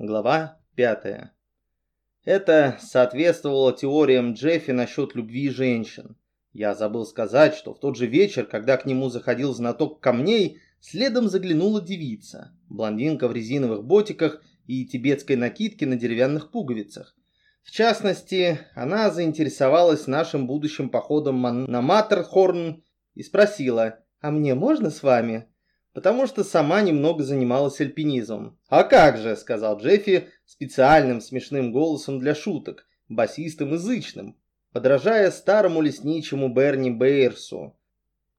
Глава 5. Это соответствовало теориям Джеффи насчет любви женщин. Я забыл сказать, что в тот же вечер, когда к нему заходил знаток камней, следом заглянула девица, блондинка в резиновых ботиках и тибетской накидке на деревянных пуговицах. В частности, она заинтересовалась нашим будущим походом на Матерхорн и спросила, «А мне можно с вами?» Потому что сама немного занималась альпинизмом. «А как же», — сказал Джеффи специальным смешным голосом для шуток, басистым и зычным, подражая старому лесничему Берни Бейерсу,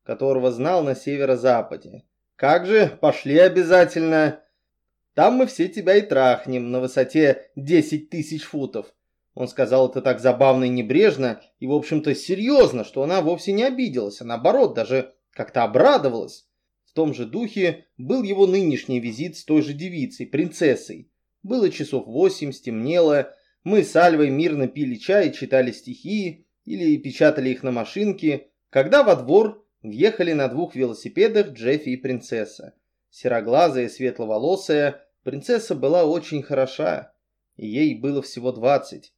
которого знал на северо-западе. «Как же, пошли обязательно. Там мы все тебя и трахнем на высоте 10 тысяч футов». Он сказал это так забавно и небрежно, и, в общем-то, серьезно, что она вовсе не обиделась, а наоборот, даже как-то обрадовалась том же духе был его нынешний визит с той же девицей, принцессой. Было часов восемь, стемнело, мы с Альвой мирно пили чай, читали стихи или печатали их на машинке, когда во двор въехали на двух велосипедах Джеффи и принцесса. Сероглазая, светловолосая, принцесса была очень хороша, и ей было всего двадцать.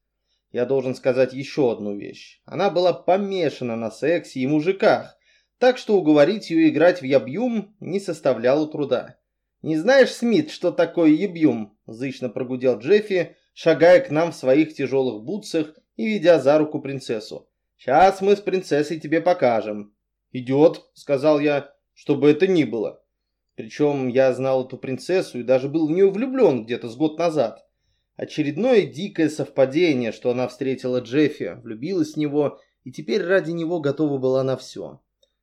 Я должен сказать еще одну вещь. Она была помешана на сексе и мужиках, так что уговорить ее играть в ябьюм не составляло труда. «Не знаешь, Смит, что такое ябьюм?» – зычно прогудел Джеффи, шагая к нам в своих тяжелых бутсах и ведя за руку принцессу. «Сейчас мы с принцессой тебе покажем». «Идет», – сказал я, – «что бы это ни было». Причем я знал эту принцессу и даже был в нее влюблен где-то с год назад. Очередное дикое совпадение, что она встретила Джеффи, влюбилась в него и теперь ради него готова была на все.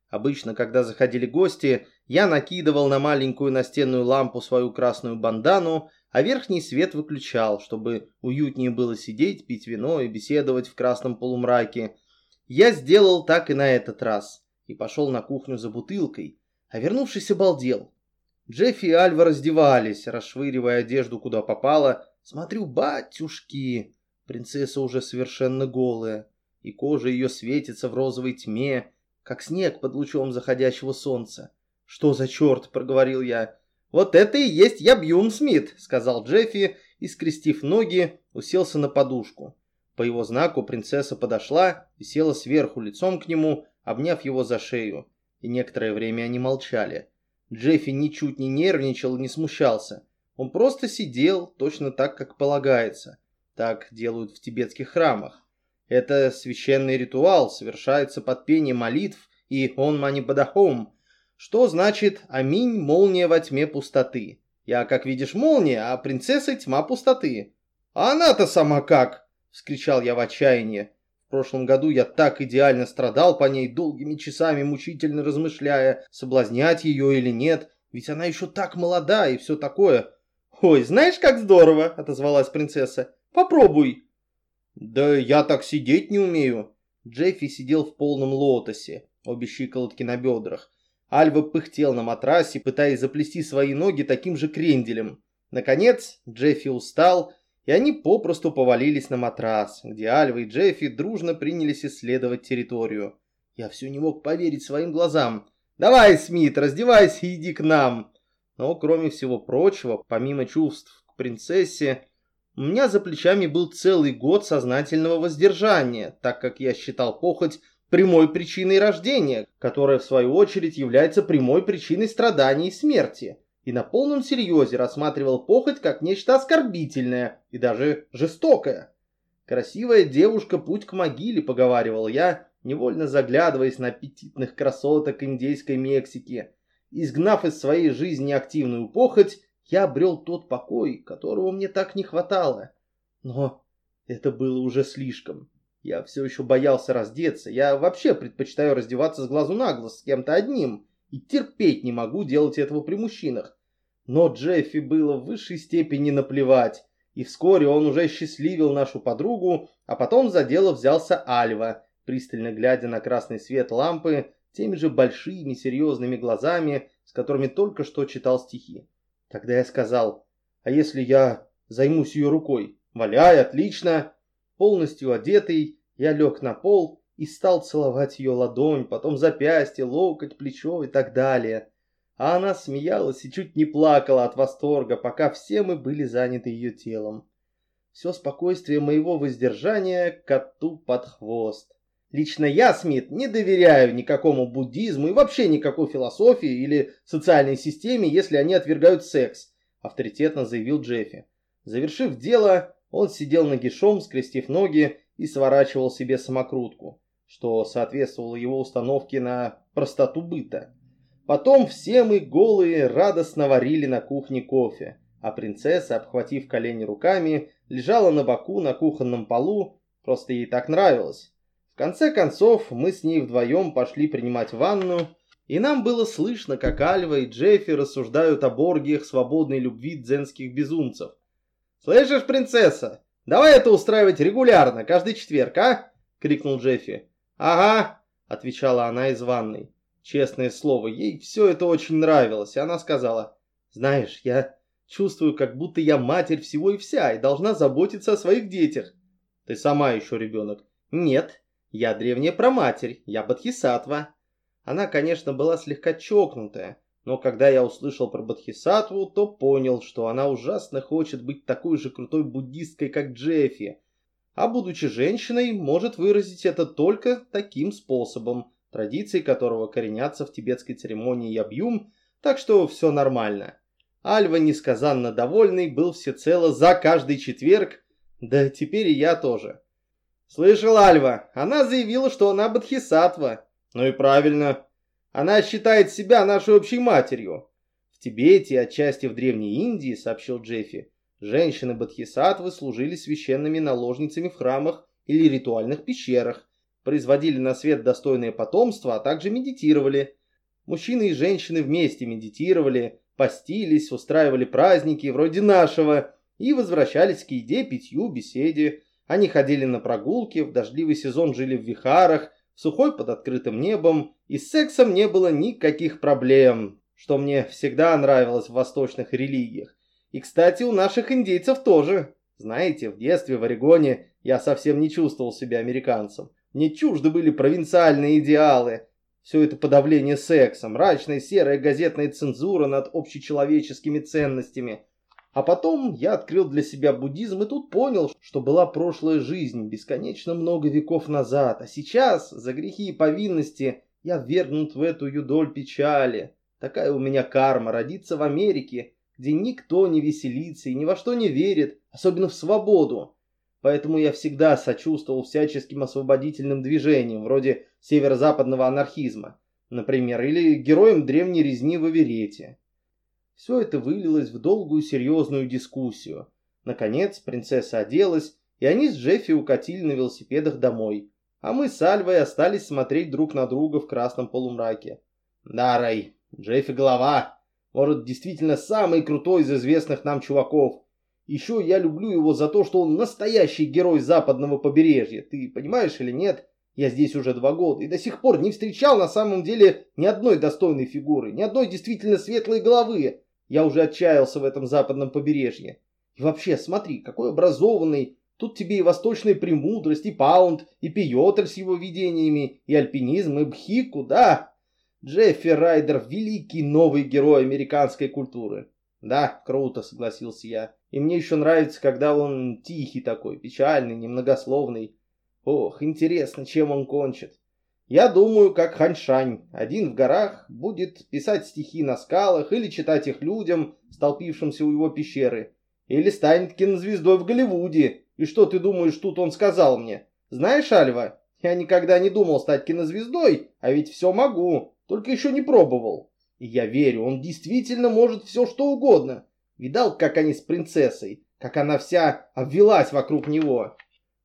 Обычно, когда заходили гости, я накидывал на маленькую настенную лампу свою красную бандану, а верхний свет выключал, чтобы уютнее было сидеть, пить вино и беседовать в красном полумраке. Я сделал так и на этот раз и пошел на кухню за бутылкой, а вернувшись обалдел. Джеффи и Альва раздевались, расшвыривая одежду куда попало. Смотрю, батюшки, принцесса уже совершенно голая, и кожа ее светится в розовой тьме, как снег под лучом заходящего солнца. «Что за черт?» – проговорил я. «Вот это и есть я Бьюм Смит», – сказал Джеффи и, скрестив ноги, уселся на подушку. По его знаку принцесса подошла и села сверху лицом к нему, обняв его за шею. И некоторое время они молчали. Джеффи ничуть не нервничал и не смущался. Он просто сидел, точно так, как полагается. Так делают в тибетских храмах. Это священный ритуал, совершается под пение молитв и «Он мани бадахом», что значит «Аминь, молния во тьме пустоты». Я, как видишь, молния, а принцесса тьма пустоты. «А она-то сама как?» – вскричал я в отчаянии. В прошлом году я так идеально страдал по ней, долгими часами мучительно размышляя, соблазнять ее или нет, ведь она еще так молода и все такое. «Ой, знаешь, как здорово!» – отозвалась принцесса. «Попробуй!» «Да я так сидеть не умею». Джеффи сидел в полном лотосе, обе щиколотки на бедрах. Альва пыхтел на матрасе, пытаясь заплести свои ноги таким же кренделем. Наконец, Джеффи устал, и они попросту повалились на матрас, где Альва и Джеффи дружно принялись исследовать территорию. Я все не мог поверить своим глазам. «Давай, Смит, раздевайся и иди к нам!» Но, кроме всего прочего, помимо чувств к принцессе, у меня за плечами был целый год сознательного воздержания, так как я считал похоть прямой причиной рождения, которая в свою очередь является прямой причиной страданий и смерти, и на полном серьезе рассматривал похоть как нечто оскорбительное и даже жестокое. «Красивая девушка, путь к могиле», — поговаривал я, невольно заглядываясь на аппетитных красоток индейской Мексики. Изгнав из своей жизни активную похоть, я обрел тот покой, которого мне так не хватало. Но это было уже слишком. Я все еще боялся раздеться. Я вообще предпочитаю раздеваться с глазу на глаз с кем-то одним. И терпеть не могу делать этого при мужчинах. Но Джеффи было в высшей степени наплевать. И вскоре он уже счастливил нашу подругу, а потом за дело взялся Альва, пристально глядя на красный свет лампы теми же большими серьезными глазами, с которыми только что читал стихи. Тогда я сказал, а если я займусь ее рукой? Валяй, отлично. Полностью одетый, я лег на пол и стал целовать ее ладонь, потом запястье, локоть, плечо и так далее. а она смеялась и чуть не плакала от восторга, пока все мы были заняты ее телом. Все спокойствие моего воздержания коту под хвост. Лично я, Смит, не доверяю никакому буддизму и вообще никакой философии или социальной системе, если они отвергают секс, авторитетно заявил Джеффи. Завершив дело, он сидел нагишом, скрестив ноги и сворачивал себе самокрутку, что соответствовало его установке на простоту быта. Потом все мы голые радостно варили на кухне кофе, а принцесса, обхватив колени руками, лежала на боку на кухонном полу, просто ей так нравилось. В конце концов, мы с ней вдвоем пошли принимать ванну, и нам было слышно, как Альва и Джеффи рассуждают о боргиях свободной любви дзенских безумцев. «Слышишь, принцесса, давай это устраивать регулярно, каждый четверг, а?» — крикнул Джеффи. «Ага», — отвечала она из ванной. Честное слово, ей все это очень нравилось, и она сказала, «Знаешь, я чувствую, как будто я матерь всего и вся, и должна заботиться о своих детях». «Ты сама еще ребенок». «Нет, я древняя проматерь, я Бадхисатва. Она, конечно, была слегка чокнутая, но когда я услышал про Бадхисатву, то понял, что она ужасно хочет быть такой же крутой буддисткой, как Джеффи. А будучи женщиной, может выразить это только таким способом, традиции которого коренятся в тибетской церемонии ябьюм, так что все нормально. Альва, несказанно довольный, был всецело за каждый четверг, да теперь и я тоже. Слышал, Альва, она заявила, что она Бадхисатва. Ну и правильно. Она считает себя нашей общей матерью. В Тибете, отчасти в Древней Индии, сообщил Джеффи, женщины Бадхисатвы служили священными наложницами в храмах или ритуальных пещерах, производили на свет достойное потомство, а также медитировали. Мужчины и женщины вместе медитировали, постились, устраивали праздники вроде нашего и возвращались к еде, питью, беседе, они ходили на прогулки, в дождливый сезон жили в вихарах, сухой под открытым небом, и с сексом не было никаких проблем, что мне всегда нравилось в восточных религиях. И, кстати, у наших индейцев тоже. Знаете, в детстве в Орегоне я совсем не чувствовал себя американцем. Мне чужды были провинциальные идеалы. Все это подавление секса, мрачная серая газетная цензура над общечеловеческими ценностями – а потом я открыл для себя буддизм и тут понял, что была прошлая жизнь бесконечно много веков назад, а сейчас за грехи и повинности я ввергнут в эту юдоль печали. Такая у меня карма родиться в Америке, где никто не веселится и ни во что не верит, особенно в свободу. Поэтому я всегда сочувствовал всяческим освободительным движениям, вроде северо-западного анархизма, например, или героям древней резни в Аверете. Все это вылилось в долгую серьезную дискуссию. Наконец принцесса оделась, и они с Джеффи укатили на велосипедах домой. А мы с Альвой остались смотреть друг на друга в красном полумраке. Да, Рэй, Джеффи голова. Может, действительно самый крутой из известных нам чуваков. Еще я люблю его за то, что он настоящий герой западного побережья. Ты понимаешь или нет? Я здесь уже два года и до сих пор не встречал на самом деле ни одной достойной фигуры, ни одной действительно светлой головы. Я уже отчаялся в этом западном побережье. И вообще, смотри, какой образованный. Тут тебе и восточная премудрость, и Паунд, и Пиотр с его видениями, и альпинизм, и Бхику, да. Джеффи Райдер – великий новый герой американской культуры. Да, круто, согласился я. И мне еще нравится, когда он тихий такой, печальный, немногословный. Ох, интересно, чем он кончит. Я думаю, как Ханьшань, один в горах, будет писать стихи на скалах или читать их людям, столпившимся у его пещеры. Или станет кинозвездой в Голливуде. И что ты думаешь, тут он сказал мне? Знаешь, Альва, я никогда не думал стать кинозвездой, а ведь все могу, только еще не пробовал. И я верю, он действительно может все что угодно. Видал, как они с принцессой, как она вся обвелась вокруг него?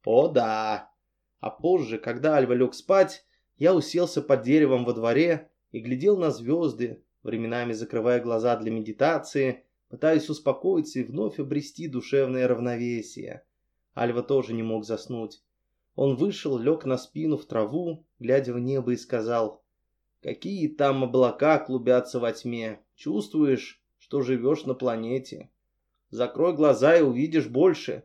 О да. А позже, когда Альва лег спать, я уселся под деревом во дворе и глядел на звезды, временами закрывая глаза для медитации, пытаясь успокоиться и вновь обрести душевное равновесие. Альва тоже не мог заснуть. Он вышел, лег на спину в траву, глядя в небо и сказал, «Какие там облака клубятся во тьме! Чувствуешь, что живешь на планете? Закрой глаза и увидишь больше!»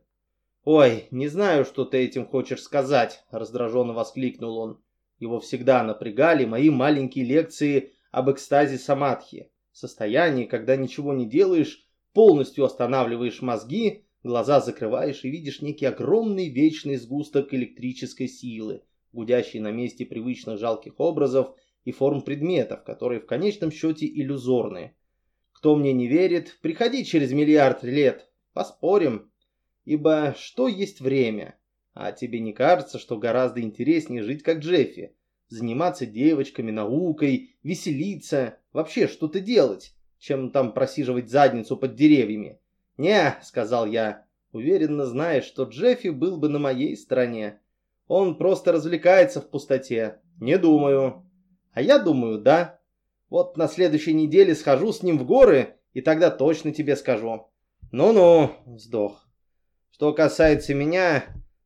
«Ой, не знаю, что ты этим хочешь сказать!» — раздраженно воскликнул он. Его всегда напрягали мои маленькие лекции об экстазе самадхи. Состояние, когда ничего не делаешь, полностью останавливаешь мозги, глаза закрываешь и видишь некий огромный вечный сгусток электрической силы, гудящий на месте привычных жалких образов и форм предметов, которые в конечном счете иллюзорные. Кто мне не верит, приходи через миллиард лет, поспорим. Ибо что есть время? А тебе не кажется, что гораздо интереснее жить как Джеффи? Заниматься девочками, наукой, веселиться, вообще что-то делать, чем там просиживать задницу под деревьями? «Не», — сказал я, уверенно зная, что Джеффи был бы на моей стороне. Он просто развлекается в пустоте. Не думаю. А я думаю, да. Вот на следующей неделе схожу с ним в горы, и тогда точно тебе скажу. Ну-ну, вздох. Что касается меня,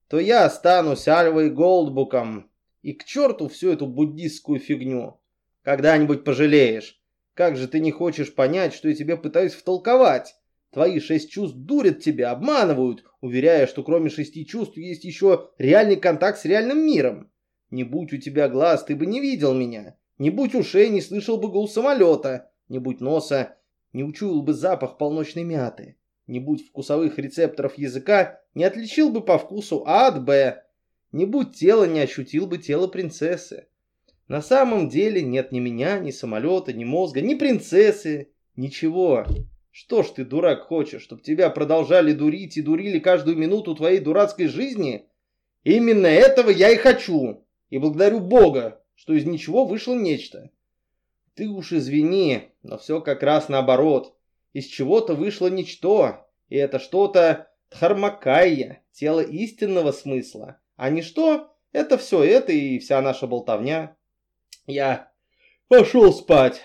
то я останусь Альвой Голдбуком. И к черту всю эту буддистскую фигню. Когда-нибудь пожалеешь. Как же ты не хочешь понять, что я тебе пытаюсь втолковать? Твои шесть чувств дурят тебя, обманывают, уверяя, что кроме шести чувств есть еще реальный контакт с реальным миром. Не будь у тебя глаз, ты бы не видел меня. Не будь ушей, не слышал бы гул самолета. Не будь носа, не учуял бы запах полночной мяты. Не будь вкусовых рецепторов языка, не отличил бы по вкусу А от Б. Не будь тела, не ощутил бы тело принцессы. На самом деле нет ни меня, ни самолета, ни мозга, ни принцессы, ничего. Что ж ты, дурак, хочешь, чтобы тебя продолжали дурить и дурили каждую минуту твоей дурацкой жизни? Именно этого я и хочу. И благодарю Бога, что из ничего вышло нечто. Ты уж извини, но все как раз наоборот. Из чего-то вышло ничто, и это что-то Дхармакайя, тело истинного смысла. А ничто — это все это и вся наша болтовня. Я пошел спать.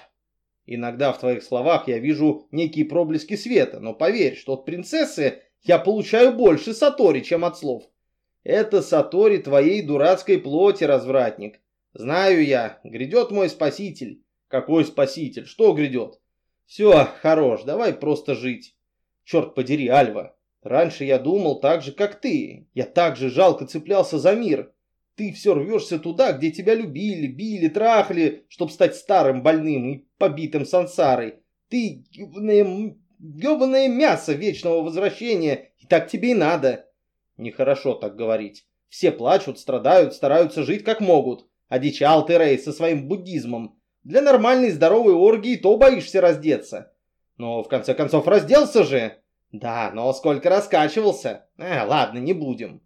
Иногда в твоих словах я вижу некие проблески света, но поверь, что от принцессы я получаю больше сатори, чем от слов. Это сатори твоей дурацкой плоти, развратник. Знаю я, грядет мой спаситель. Какой спаситель? Что грядет? Все, хорош, давай просто жить. Черт подери, Альва. Раньше я думал так же, как ты. Я так же жалко цеплялся за мир. Ты все рвешься туда, где тебя любили, били, трахали, чтоб стать старым, больным и побитым сансарой. Ты ебаное, ебаное мясо вечного возвращения, и так тебе и надо. Нехорошо так говорить. Все плачут, страдают, стараются жить как могут. Одичал ты, Рэй, со своим буддизмом. Для нормальной здоровой оргии то боишься раздеться. Но в конце концов разделся же. Да, но сколько раскачивался. Э, ладно, не будем.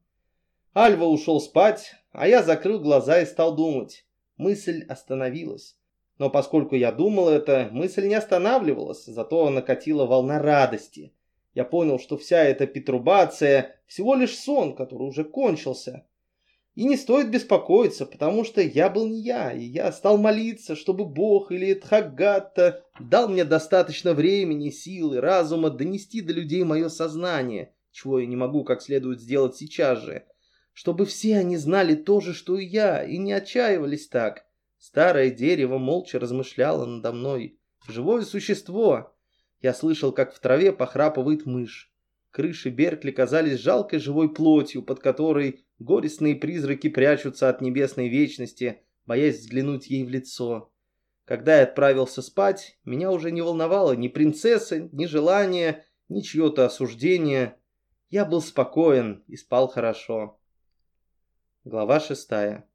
Альва ушел спать, а я закрыл глаза и стал думать. Мысль остановилась. Но поскольку я думал это, мысль не останавливалась, зато накатила волна радости. Я понял, что вся эта петрубация всего лишь сон, который уже кончился. И не стоит беспокоиться, потому что я был не я, и я стал молиться, чтобы Бог или Тхагатта дал мне достаточно времени, силы, разума донести до людей мое сознание, чего я не могу как следует сделать сейчас же чтобы все они знали то же, что и я, и не отчаивались так. Старое дерево молча размышляло надо мной. Живое существо. Я слышал, как в траве похрапывает мышь. Крыши Беркли казались жалкой живой плотью, под которой горестные призраки прячутся от небесной вечности, боясь взглянуть ей в лицо. Когда я отправился спать, меня уже не волновало ни принцессы, ни желание, ни чье-то осуждение. Я был спокоен и спал хорошо. Глава шестая.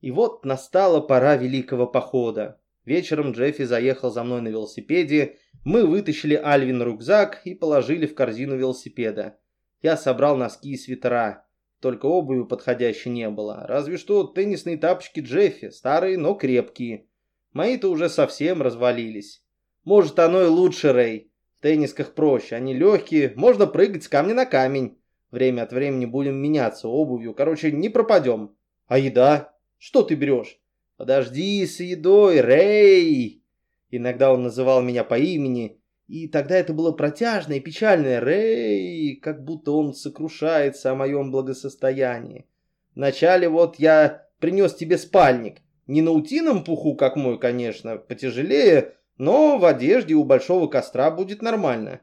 И вот настала пора великого похода. Вечером Джеффи заехал за мной на велосипеде, мы вытащили Альвин рюкзак и положили в корзину велосипеда. Я собрал носки и свитера. Только обуви подходящей не было. Разве что теннисные тапочки Джеффи, старые, но крепкие. Мои-то уже совсем развалились. Может, оно и лучше, Рэй. В теннисках проще, они легкие, можно прыгать с камня на камень. Время от времени будем меняться обувью. Короче, не пропадем. А еда? Что ты берешь? Подожди с едой, Рэй. Иногда он называл меня по имени, и тогда это было протяжное и печальное Рэй, как будто он сокрушается о моем благосостоянии. Вначале вот я принес тебе спальник. Не на утином пуху, как мой, конечно, потяжелее, но в одежде у большого костра будет нормально.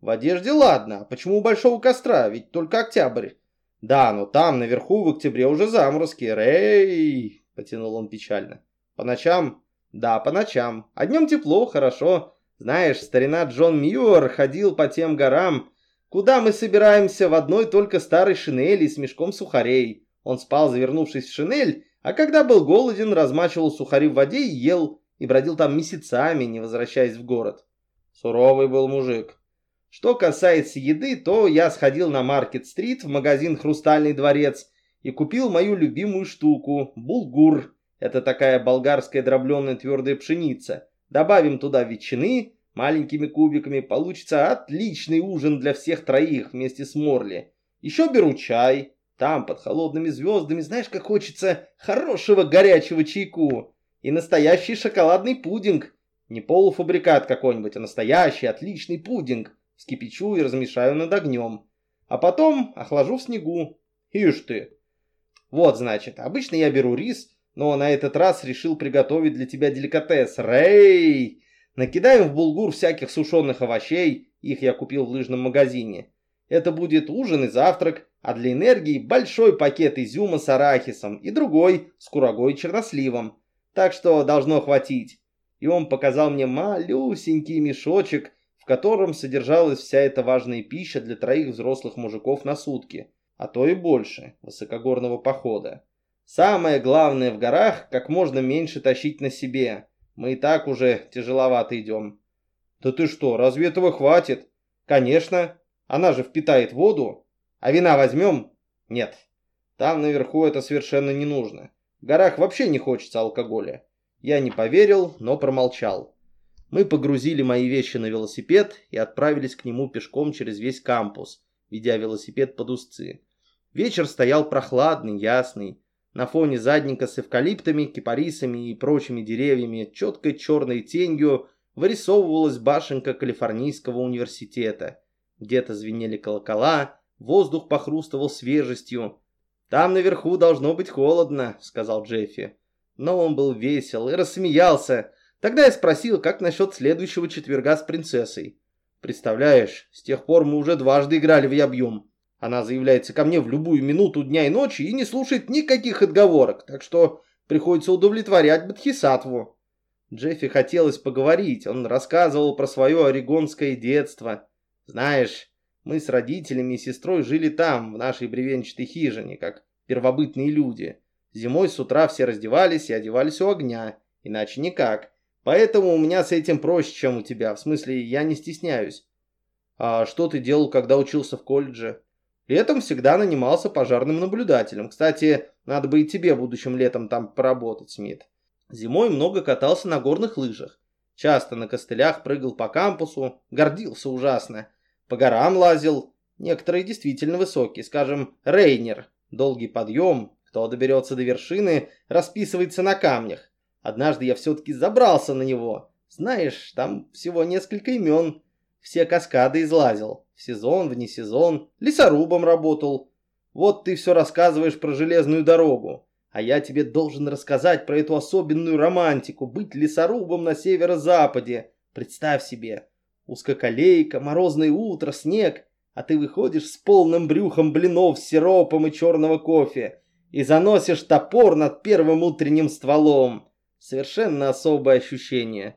В одежде ладно, а почему у большого костра? Ведь только октябрь. Да, но там, наверху, в октябре уже заморозки. Рэй! Потянул он печально. По ночам? Да, по ночам. А днем тепло, хорошо. Знаешь, старина Джон Мьюер ходил по тем горам, куда мы собираемся в одной только старой шинели с мешком сухарей. Он спал, завернувшись в шинель, а когда был голоден, размачивал сухари в воде и ел, и бродил там месяцами, не возвращаясь в город. Суровый был мужик. Что касается еды, то я сходил на Маркет-стрит в магазин «Хрустальный дворец» и купил мою любимую штуку – булгур. Это такая болгарская дробленая твердая пшеница. Добавим туда ветчины маленькими кубиками, получится отличный ужин для всех троих вместе с Морли. Еще беру чай. Там, под холодными звездами, знаешь, как хочется хорошего горячего чайку. И настоящий шоколадный пудинг. Не полуфабрикат какой-нибудь, а настоящий отличный пудинг. Скипячу и размешаю над огнем. А потом охлажу в снегу. Ишь ты. Вот, значит, обычно я беру рис, но на этот раз решил приготовить для тебя деликатес. Рэй! Накидаем в булгур всяких сушеных овощей, их я купил в лыжном магазине. Это будет ужин и завтрак, а для энергии большой пакет изюма с арахисом и другой с курагой и черносливом. Так что должно хватить. И он показал мне малюсенький мешочек, в котором содержалась вся эта важная пища для троих взрослых мужиков на сутки, а то и больше, высокогорного похода. Самое главное в горах, как можно меньше тащить на себе. Мы и так уже тяжеловато идем. Да ты что, разве этого хватит? Конечно, она же впитает воду. А вина возьмем? Нет. Там наверху это совершенно не нужно. В горах вообще не хочется алкоголя. Я не поверил, но промолчал. Мы погрузили мои вещи на велосипед и отправились к нему пешком через весь кампус, ведя велосипед под узцы. Вечер стоял прохладный, ясный. На фоне задника с эвкалиптами, кипарисами и прочими деревьями четкой черной тенью вырисовывалась башенка Калифорнийского университета. Где-то звенели колокола, воздух похрустывал свежестью. «Там наверху должно быть холодно», — сказал Джеффи. Но он был весел и рассмеялся. Тогда я спросил, как насчет следующего четверга с принцессой. «Представляешь, с тех пор мы уже дважды играли в ябьем. Она заявляется ко мне в любую минуту дня и ночи и не слушает никаких отговорок, так что приходится удовлетворять Бадхисатву. Джеффи хотелось поговорить, он рассказывал про свое орегонское детство. Знаешь, мы с родителями и сестрой жили там, в нашей бревенчатой хижине, как первобытные люди. Зимой с утра все раздевались и одевались у огня, иначе никак. Поэтому у меня с этим проще, чем у тебя, в смысле, я не стесняюсь. А что ты делал, когда учился в колледже? Летом всегда нанимался пожарным наблюдателем. Кстати, надо бы и тебе будущим летом там поработать, Смит. Зимой много катался на горных лыжах. Часто на костылях прыгал по кампусу, гордился ужасно. По горам лазил. Некоторые действительно высокие, скажем, Рейнер. Долгий подъем, кто доберется до вершины, расписывается на камнях. Однажды я все-таки забрался на него. Знаешь, там всего несколько имен. Все каскады излазил. В сезон, вне сезон. Лесорубом работал. Вот ты все рассказываешь про железную дорогу. А я тебе должен рассказать про эту особенную романтику. Быть лесорубом на северо-западе. Представь себе. Узкоколейка, морозное утро, снег. А ты выходишь с полным брюхом блинов сиропом и черного кофе. И заносишь топор над первым утренним стволом. Совершенно особое ощущение.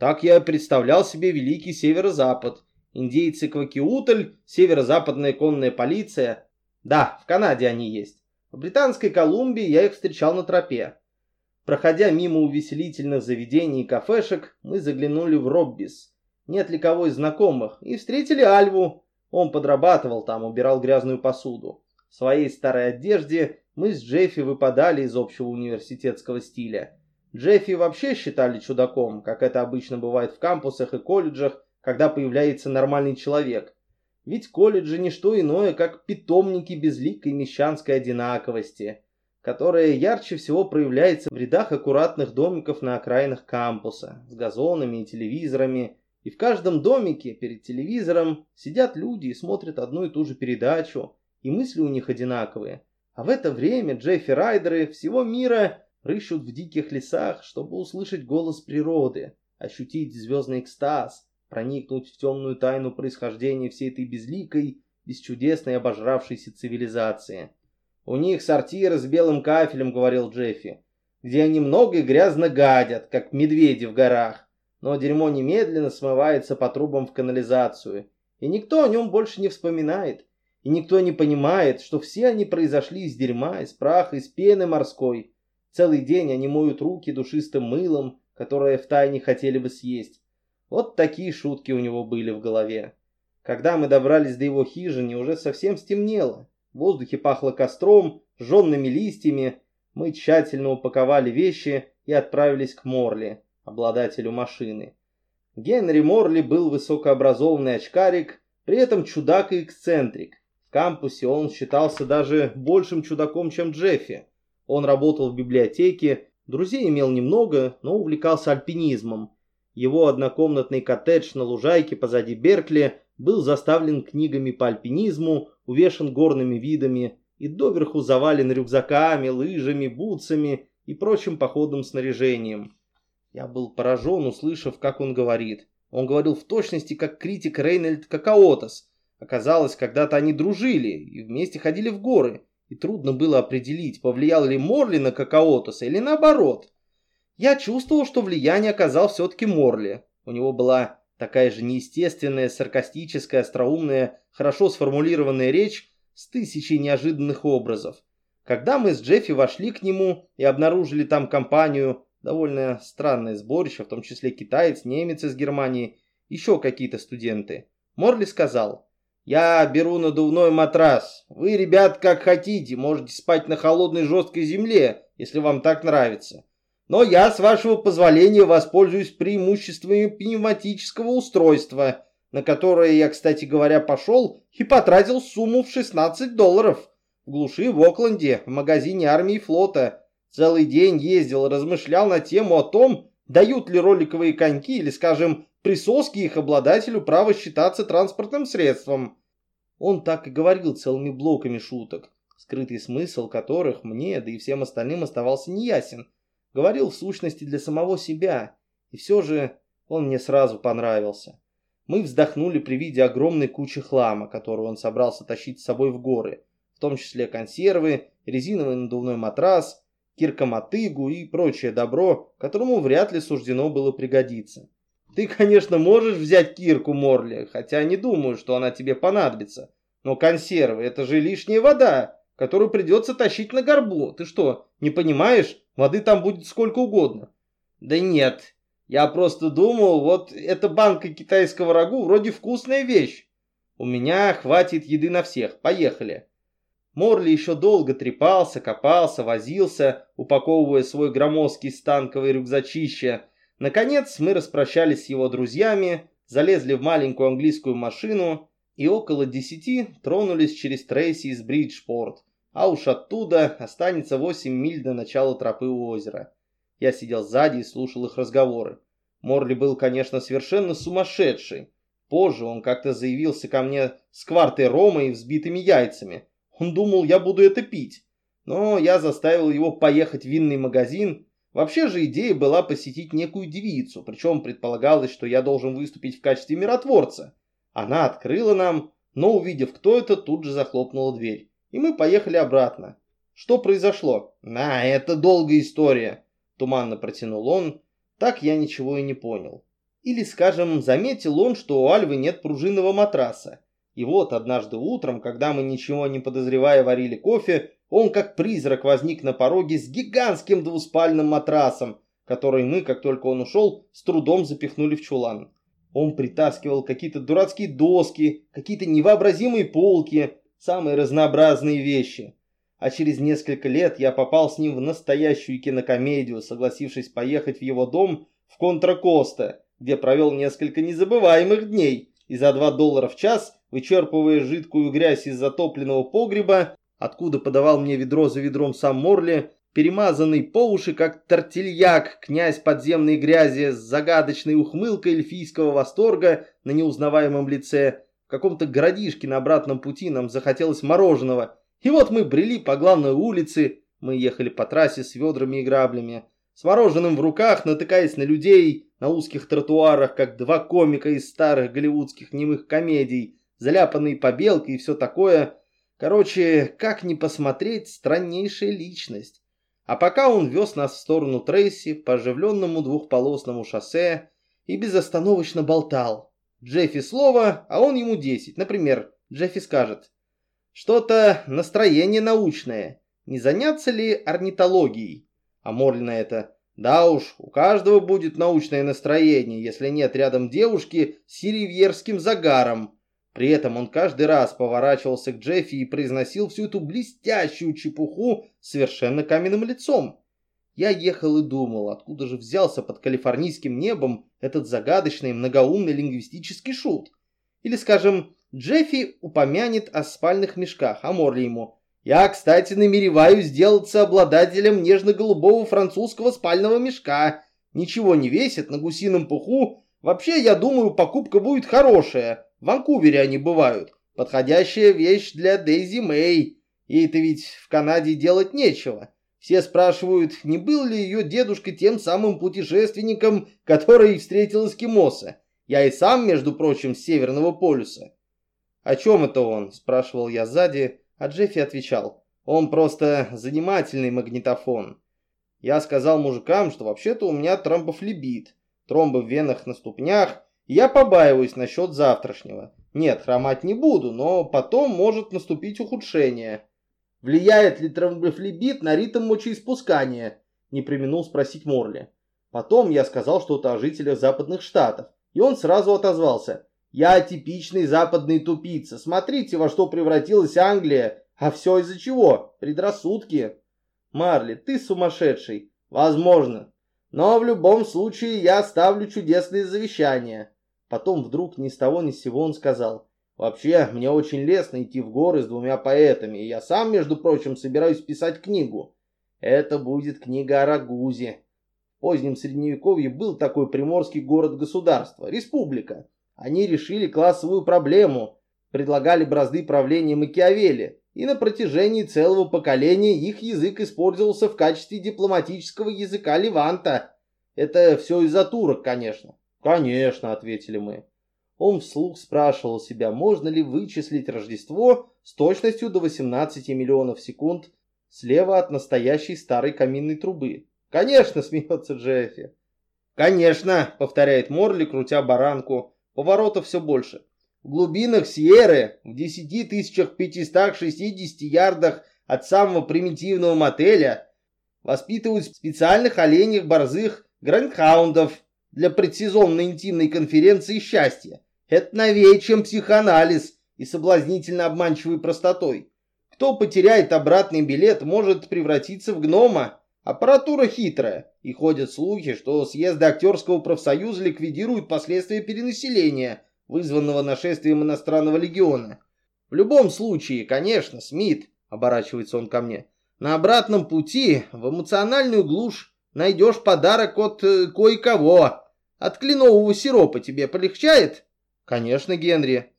Так я представлял себе Великий Северо-Запад. Индейцы Квакиутль, Северо-Западная конная полиция. Да, в Канаде они есть. В Британской Колумбии я их встречал на тропе. Проходя мимо увеселительных заведений и кафешек, мы заглянули в Роббис. Нет ли кого из знакомых? И встретили Альву. Он подрабатывал там, убирал грязную посуду. В своей старой одежде мы с Джеффи выпадали из общего университетского стиля. Джеффи вообще считали чудаком, как это обычно бывает в кампусах и колледжах, когда появляется нормальный человек. Ведь колледжи не что иное, как питомники безликой мещанской одинаковости, которая ярче всего проявляется в рядах аккуратных домиков на окраинах кампуса, с газонами и телевизорами, и в каждом домике перед телевизором сидят люди и смотрят одну и ту же передачу, и мысли у них одинаковые. А в это время Джеффи Райдеры всего мира рыщут в диких лесах, чтобы услышать голос природы, ощутить звездный экстаз, проникнуть в темную тайну происхождения всей этой безликой, бесчудесной обожравшейся цивилизации. «У них сортиры с белым кафелем», — говорил Джеффи, «где они много и грязно гадят, как медведи в горах. но дерьмо немедленно смывается по трубам в канализацию. И никто о нем больше не вспоминает. И никто не понимает, что все они произошли из дерьма, из праха, из пены морской. Целый день они моют руки душистым мылом, которое втайне хотели бы съесть. Вот такие шутки у него были в голове. Когда мы добрались до его хижины, уже совсем стемнело. В воздухе пахло костром, жженными листьями. Мы тщательно упаковали вещи и отправились к Морли, обладателю машины. Генри Морли был высокообразованный очкарик, при этом чудак и эксцентрик. В кампусе он считался даже большим чудаком, чем Джеффи. Он работал в библиотеке, друзей имел немного, но увлекался альпинизмом. Его однокомнатный коттедж на лужайке позади Беркли был заставлен книгами по альпинизму, увешан горными видами и доверху завален рюкзаками, лыжами, бутсами и прочим походным снаряжением. Я был поражен, услышав, как он говорит. Он говорил в точности, как критик Рейнольд Какаотас. Оказалось, когда-то они дружили и вместе ходили в горы и трудно было определить, повлиял ли Морли на Какаотуса или наоборот. Я чувствовал, что влияние оказал все-таки Морли. У него была такая же неестественная, саркастическая, остроумная, хорошо сформулированная речь с тысячей неожиданных образов. Когда мы с Джеффи вошли к нему и обнаружили там компанию, довольно странное сборище, в том числе китаец, немец из Германии, еще какие-то студенты, Морли сказал – я беру надувной матрас. Вы, ребят, как хотите, можете спать на холодной жесткой земле, если вам так нравится. Но я, с вашего позволения, воспользуюсь преимуществами пневматического устройства, на которое я, кстати говоря, пошел и потратил сумму в 16 долларов. В глуши в Окленде, в магазине армии и флота. Целый день ездил размышлял на тему о том, дают ли роликовые коньки или, скажем, присоски их обладателю право считаться транспортным средством. Он так и говорил целыми блоками шуток, скрытый смысл которых мне, да и всем остальным оставался неясен. Говорил в сущности для самого себя, и все же он мне сразу понравился. Мы вздохнули при виде огромной кучи хлама, которую он собрался тащить с собой в горы, в том числе консервы, резиновый надувной матрас, кирка-мотыгу и прочее добро, которому вряд ли суждено было пригодиться. Ты, конечно, можешь взять кирку, Морли, хотя не думаю, что она тебе понадобится. Но консервы – это же лишняя вода, которую придется тащить на горбу. Ты что, не понимаешь? Воды там будет сколько угодно. Да нет, я просто думал, вот эта банка китайского рагу вроде вкусная вещь. У меня хватит еды на всех. Поехали. Морли еще долго трепался, копался, возился, упаковывая свой громоздкий станковый рюкзачище – Наконец мы распрощались с его друзьями, залезли в маленькую английскую машину и около десяти тронулись через Трейси из Бриджпорт, а уж оттуда останется восемь миль до начала тропы у озера. Я сидел сзади и слушал их разговоры. Морли был, конечно, совершенно сумасшедший. Позже он как-то заявился ко мне с квартой рома и взбитыми яйцами. Он думал, я буду это пить. Но я заставил его поехать в винный магазин Вообще же идея была посетить некую девицу, причем предполагалось, что я должен выступить в качестве миротворца. Она открыла нам, но увидев, кто это, тут же захлопнула дверь. И мы поехали обратно. Что произошло? На, это долгая история, туманно протянул он. Так я ничего и не понял. Или, скажем, заметил он, что у Альвы нет пружинного матраса. И вот однажды утром, когда мы ничего не подозревая варили кофе, он как призрак возник на пороге с гигантским двуспальным матрасом, который мы, как только он ушел, с трудом запихнули в чулан. Он притаскивал какие-то дурацкие доски, какие-то невообразимые полки, самые разнообразные вещи. А через несколько лет я попал с ним в настоящую кинокомедию, согласившись поехать в его дом в Контракоста, где провел несколько незабываемых дней и за 2 доллара в час, вычерпывая жидкую грязь из затопленного погреба, откуда подавал мне ведро за ведром сам Морли, перемазанный по уши, как тортильяк, князь подземной грязи с загадочной ухмылкой эльфийского восторга на неузнаваемом лице. В каком-то городишке на обратном пути нам захотелось мороженого. И вот мы брели по главной улице, мы ехали по трассе с ведрами и граблями, с мороженым в руках, натыкаясь на людей на узких тротуарах, как два комика из старых голливудских немых комедий, заляпанные побелкой и все такое – Короче, как ни посмотреть, страннейшая личность. А пока он вез нас в сторону Трейси по оживленному двухполосному шоссе, и безостановочно болтал. Джеффи слово, а он ему десять. Например, Джеффи скажет, что-то настроение научное, не заняться ли орнитологией? А Морли на это, да уж, у каждого будет научное настроение, если нет рядом девушки с ривьерским загаром. При этом он каждый раз поворачивался к Джеффи и произносил всю эту блестящую чепуху совершенно каменным лицом. Я ехал и думал, откуда же взялся под калифорнийским небом этот загадочный многоумный лингвистический шут. Или, скажем, Джеффи упомянет о спальных мешках, а Морли ему. Я, кстати, намереваюсь сделаться обладателем нежно-голубого французского спального мешка. Ничего не весит на гусином пуху. Вообще, я думаю, покупка будет хорошая. В Ванкувере они бывают. Подходящая вещь для Дейзи Мэй. Ей-то ведь в Канаде делать нечего. Все спрашивают, не был ли ее дедушка тем самым путешественником, который встретил эскимоса. Я и сам, между прочим, с Северного полюса. «О чем это он?» – спрашивал я сзади, а Джеффи отвечал. «Он просто занимательный магнитофон». Я сказал мужикам, что вообще-то у меня тромбофлебит, тромбы в венах на ступнях, я побаиваюсь насчет завтрашнего. Нет, хромать не буду, но потом может наступить ухудшение. Влияет ли тромбофлебит на ритм мочеиспускания? Не применул спросить Морли. Потом я сказал что-то о жителях западных штатов, и он сразу отозвался. Я типичный западный тупица. Смотрите, во что превратилась Англия. А все из-за чего? Предрассудки. Марли, ты сумасшедший. Возможно. Но в любом случае я оставлю чудесные завещания. Потом вдруг ни с того ни с сего он сказал. Вообще, мне очень лестно идти в горы с двумя поэтами, и я сам, между прочим, собираюсь писать книгу. Это будет книга о Рагузе. В позднем Средневековье был такой приморский город-государство, республика. Они решили классовую проблему, предлагали бразды правления Макиавелли, и на протяжении целого поколения их язык использовался в качестве дипломатического языка Леванта. Это все из-за турок, конечно. Конечно, ответили мы. Он вслух спрашивал себя, можно ли вычислить Рождество с точностью до 18 миллионов секунд слева от настоящей старой каминной трубы. «Конечно!» — смеется Джеффи. «Конечно!» — повторяет Морли, крутя баранку. Поворотов все больше. В глубинах Сьерры, в 10 560 ярдах от самого примитивного мотеля, воспитывают специальных оленях борзых грандхаундов для предсезонной интимной конференции счастья. Это новее, чем психоанализ и соблазнительно обманчивой простотой. Кто потеряет обратный билет, может превратиться в гнома. Аппаратура хитрая, и ходят слухи, что съезды актерского профсоюза ликвидируют последствия перенаселения, вызванного нашествием иностранного легиона. В любом случае, конечно, Смит, оборачивается он ко мне, на обратном пути в эмоциональную глушь найдешь подарок от э, кое-кого. От кленового сиропа тебе полегчает? «Конечно, Генри».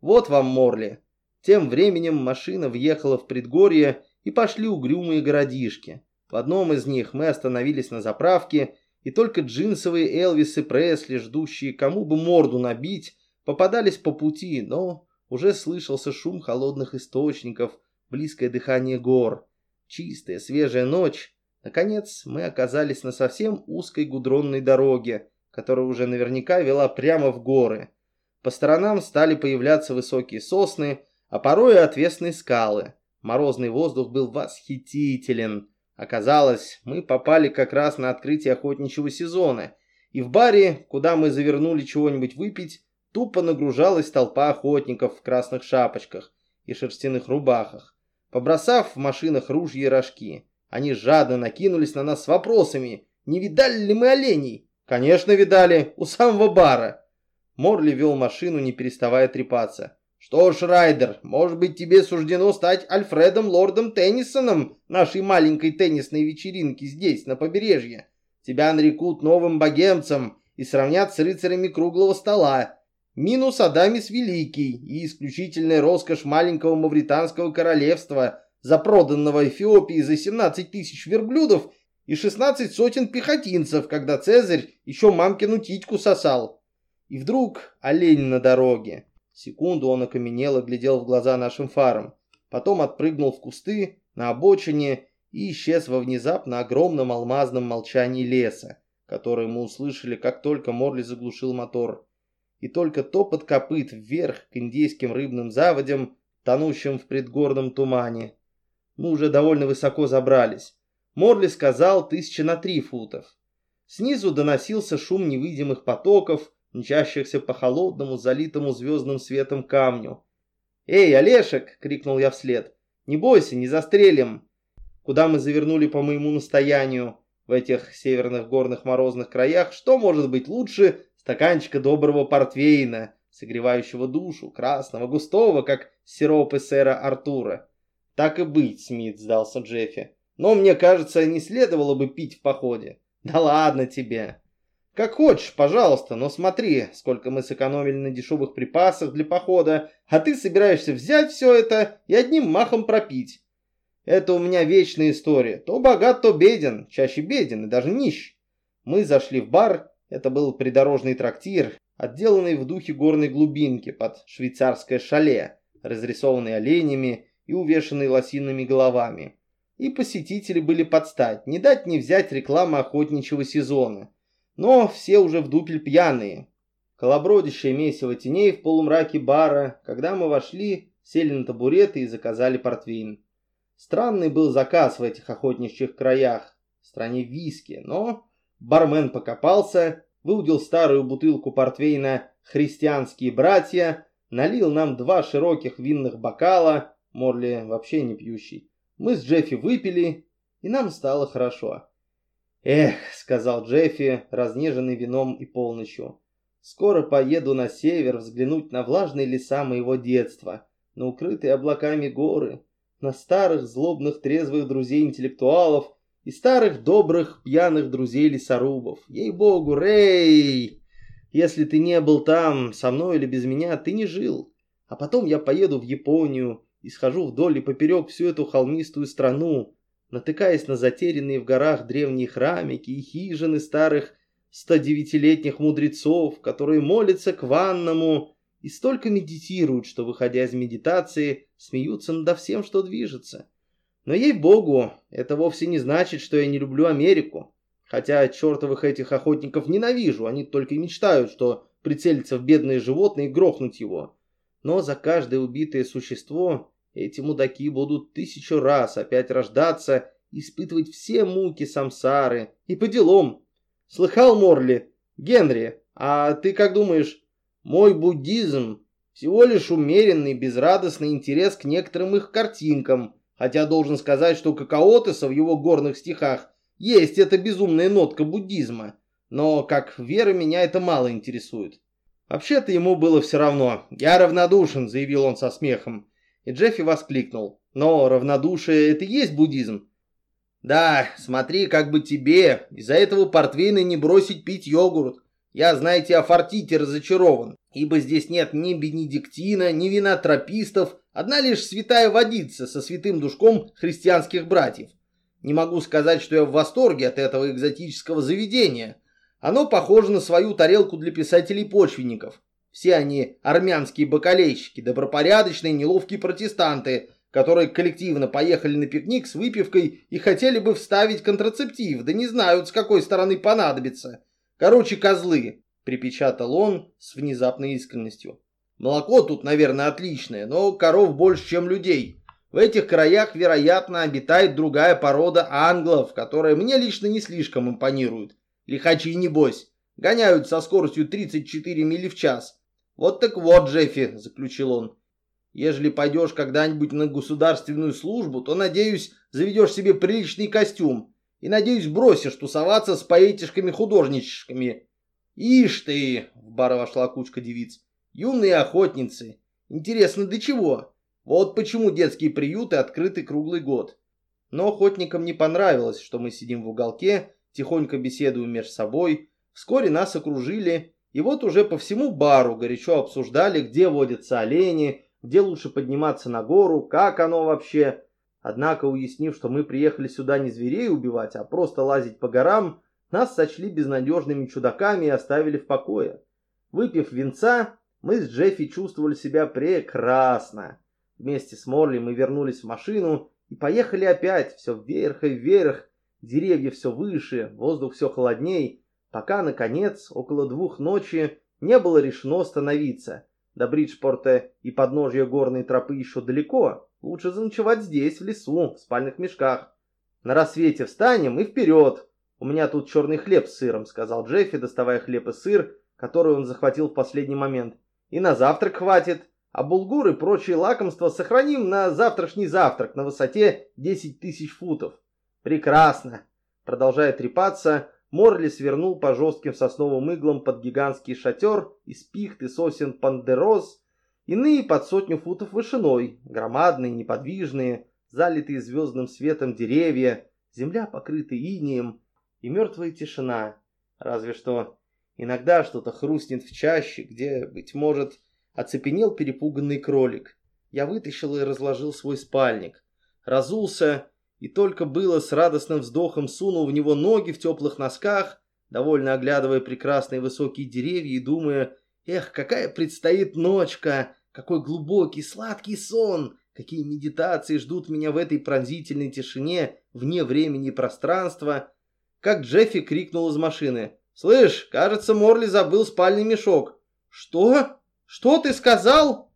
«Вот вам Морли». Тем временем машина въехала в предгорье и пошли угрюмые городишки. В одном из них мы остановились на заправке, и только джинсовые Элвисы Пресли, ждущие кому бы морду набить, попадались по пути, но уже слышался шум холодных источников, близкое дыхание гор. Чистая, свежая ночь. Наконец мы оказались на совсем узкой гудронной дороге, которая уже наверняка вела прямо в горы. По сторонам стали появляться высокие сосны, а порой и отвесные скалы. Морозный воздух был восхитителен. Оказалось, мы попали как раз на открытие охотничьего сезона, и в баре, куда мы завернули чего-нибудь выпить, тупо нагружалась толпа охотников в красных шапочках и шерстяных рубахах, побросав в машинах ружья и рожки. Они жадно накинулись на нас с вопросами, не видали ли мы оленей. Конечно, видали, у самого бара. Морли вел машину, не переставая трепаться. «Что ж, Райдер, может быть, тебе суждено стать Альфредом Лордом Теннисоном нашей маленькой теннисной вечеринки здесь, на побережье. Тебя нарекут новым богемцем и сравнят с рыцарями круглого стола. Минус Адамис Великий и исключительная роскошь маленького мавританского королевства, запроданного Эфиопии за 17 тысяч верблюдов и 16 сотен пехотинцев, когда Цезарь еще мамкину титьку сосал». И вдруг олень на дороге. Секунду он окаменел и глядел в глаза нашим фарам. Потом отпрыгнул в кусты, на обочине и исчез во внезапно огромном алмазном молчании леса, которые мы услышали, как только Морли заглушил мотор. И только топот копыт вверх к индейским рыбным заводям, тонущим в предгорном тумане. Мы уже довольно высоко забрались. Морли сказал тысяча на три футов. Снизу доносился шум невидимых потоков, мчащихся по холодному, залитому звездным светом камню. «Эй, Олешек!» — крикнул я вслед. «Не бойся, не застрелим!» Куда мы завернули по моему настоянию в этих северных горных морозных краях, что может быть лучше стаканчика доброго портвейна, согревающего душу, красного, густого, как сиропы сэра Артура. «Так и быть, Смит», — сдался Джеффи. «Но мне кажется, не следовало бы пить в походе». «Да ладно тебе!» «Как хочешь, пожалуйста, но смотри, сколько мы сэкономили на дешевых припасах для похода, а ты собираешься взять все это и одним махом пропить. Это у меня вечная история. То богат, то беден, чаще беден и даже нищ. Мы зашли в бар, это был придорожный трактир, отделанный в духе горной глубинки под швейцарское шале, разрисованный оленями и увешанный лосиными головами и посетители были под стать, не дать не взять рекламы охотничьего сезона. Но все уже в дупель пьяные. Колобродящее месиво теней в полумраке бара, когда мы вошли, сели на табуреты и заказали портвейн. Странный был заказ в этих охотничьих краях, в стране виски, но бармен покопался, выудил старую бутылку портвейна «Христианские братья», налил нам два широких винных бокала, Морли вообще не пьющий, мы с Джеффи выпили, и нам стало хорошо. «Эх», — сказал Джеффи, разнеженный вином и полночью, — «скоро поеду на север взглянуть на влажные леса моего детства, на укрытые облаками горы, на старых злобных трезвых друзей-интеллектуалов и старых добрых пьяных друзей-лесорубов. Ей-богу, Рэй! Если ты не был там, со мной или без меня, ты не жил. А потом я поеду в Японию, и схожу вдоль и поперек всю эту холмистую страну, натыкаясь на затерянные в горах древние храмики и хижины старых 109-летних мудрецов, которые молятся к ванному и столько медитируют, что, выходя из медитации, смеются надо всем, что движется. Но, ей-богу, это вовсе не значит, что я не люблю Америку. Хотя чертовых этих охотников ненавижу, они только и мечтают, что прицелиться в бедное животное и грохнуть его. Но за каждое убитое существо эти мудаки будут тысячу раз опять рождаться, испытывать все муки самсары. И по делам. Слыхал, Морли? Генри, а ты как думаешь, мой буддизм всего лишь умеренный, безрадостный интерес к некоторым их картинкам, хотя должен сказать, что Какаотеса в его горных стихах есть эта безумная нотка буддизма, но как вера меня это мало интересует. Вообще-то ему было все равно. «Я равнодушен», — заявил он со смехом. И Джеффи воскликнул. «Но равнодушие — это и есть буддизм». «Да, смотри, как бы тебе из-за этого портвейна не бросить пить йогурт. Я, знаете, о фортите разочарован, ибо здесь нет ни бенедиктина, ни винотропистов, одна лишь святая водица со святым душком христианских братьев. Не могу сказать, что я в восторге от этого экзотического заведения, оно похоже на свою тарелку для писателей-почвенников. Все они армянские бакалейщики, добропорядочные, неловкие протестанты, которые коллективно поехали на пикник с выпивкой и хотели бы вставить контрацептив, да не знают, с какой стороны понадобится. Короче, козлы, припечатал он с внезапной искренностью. Молоко тут, наверное, отличное, но коров больше, чем людей. В этих краях, вероятно, обитает другая порода англов, которая мне лично не слишком импонирует. Лихачи, небось, гоняют со скоростью 34 мили в час. Вот так вот, Джеффи, заключил он. Ежели пойдешь когда-нибудь на государственную службу, то, надеюсь, заведешь себе приличный костюм. И, надеюсь, бросишь тусоваться с поэтишками-художничками. Ишь ты, в бар вошла кучка девиц. Юные охотницы. Интересно, до чего? Вот почему детские приюты открыты круглый год. Но охотникам не понравилось, что мы сидим в уголке тихонько беседуем между собой. Вскоре нас окружили, и вот уже по всему бару горячо обсуждали, где водятся олени, где лучше подниматься на гору, как оно вообще. Однако, уяснив, что мы приехали сюда не зверей убивать, а просто лазить по горам, нас сочли безнадежными чудаками и оставили в покое. Выпив винца, мы с Джеффи чувствовали себя прекрасно. Вместе с Морли мы вернулись в машину и поехали опять, все вверх и вверх, Деревья все выше, воздух все холодней. Пока, наконец, около двух ночи не было решено остановиться. До Бриджпорта и подножья горной тропы еще далеко. Лучше заночевать здесь, в лесу, в спальных мешках. На рассвете встанем и вперед. У меня тут черный хлеб с сыром, сказал Джеффи, доставая хлеб и сыр, который он захватил в последний момент. И на завтрак хватит. А булгур и прочие лакомства сохраним на завтрашний завтрак на высоте 10 тысяч футов. Прекрасно. Продолжая трепаться, Морли свернул по жестким сосновым иглам под гигантский шатер из пихт и сосен пандероз, иные под сотню футов вышиной, громадные, неподвижные, залитые звездным светом деревья, земля покрыта инеем и мертвая тишина. Разве что иногда что-то хрустнет в чаще, где, быть может, оцепенел перепуганный кролик. Я вытащил и разложил свой спальник. Разулся и только было с радостным вздохом сунул в него ноги в теплых носках, довольно оглядывая прекрасные высокие деревья и думая, эх, какая предстоит ночка, какой глубокий, сладкий сон, какие медитации ждут меня в этой пронзительной тишине, вне времени и пространства, как Джеффи крикнул из машины. «Слышь, кажется, Морли забыл спальный мешок». «Что? Что ты сказал?»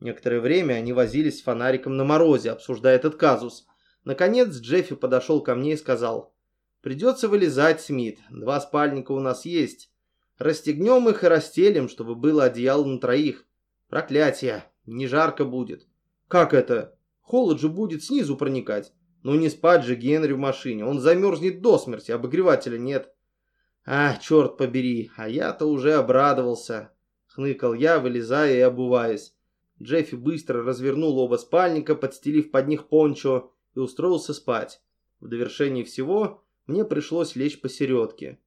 Некоторое время они возились с фонариком на морозе, обсуждая этот казус. Наконец Джеффи подошел ко мне и сказал. «Придется вылезать, Смит. Два спальника у нас есть. Расстегнем их и расстелим, чтобы было одеяло на троих. Проклятие, не жарко будет». «Как это? Холод же будет снизу проникать. Ну не спать же Генри в машине. Он замерзнет до смерти, обогревателя нет». «А, черт побери, а я-то уже обрадовался», — хныкал я, вылезая и обуваясь. Джеффи быстро развернул оба спальника, подстелив под них пончо, и устроился спать. В довершении всего мне пришлось лечь посередке.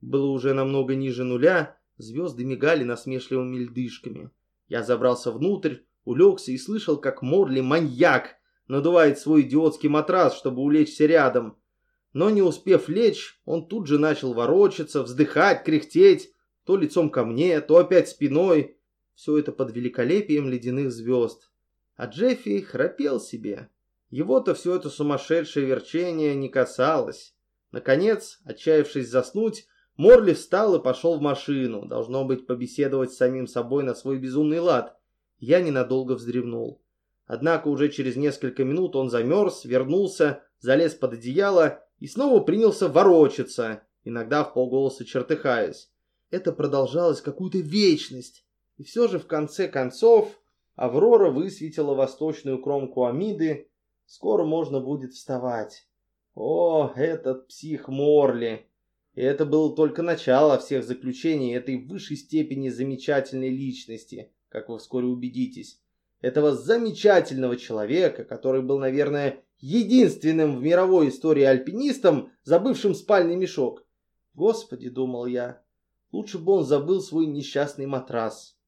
Было уже намного ниже нуля, звезды мигали насмешливыми льдышками. Я забрался внутрь, улегся и слышал, как Морли маньяк надувает свой идиотский матрас, чтобы улечься рядом. Но не успев лечь, он тут же начал ворочаться, вздыхать, кряхтеть, то лицом ко мне, то опять спиной. Все это под великолепием ледяных звезд. А Джеффи храпел себе. Его-то все это сумасшедшее верчение не касалось. Наконец, отчаявшись заснуть, Морли встал и пошел в машину. Должно быть, побеседовать с самим собой на свой безумный лад. Я ненадолго вздремнул. Однако уже через несколько минут он замерз, вернулся, залез под одеяло и снова принялся ворочаться, иногда в полголоса чертыхаясь. Это продолжалось какую-то вечность. И все же в конце концов Аврора высветила восточную кромку Амиды Скоро можно будет вставать. О, этот псих Морли! И это было только начало всех заключений этой высшей степени замечательной личности, как вы вскоре убедитесь. Этого замечательного человека, который был, наверное, единственным в мировой истории альпинистом, забывшим спальный мешок. Господи, думал я, лучше бы он забыл свой несчастный матрас.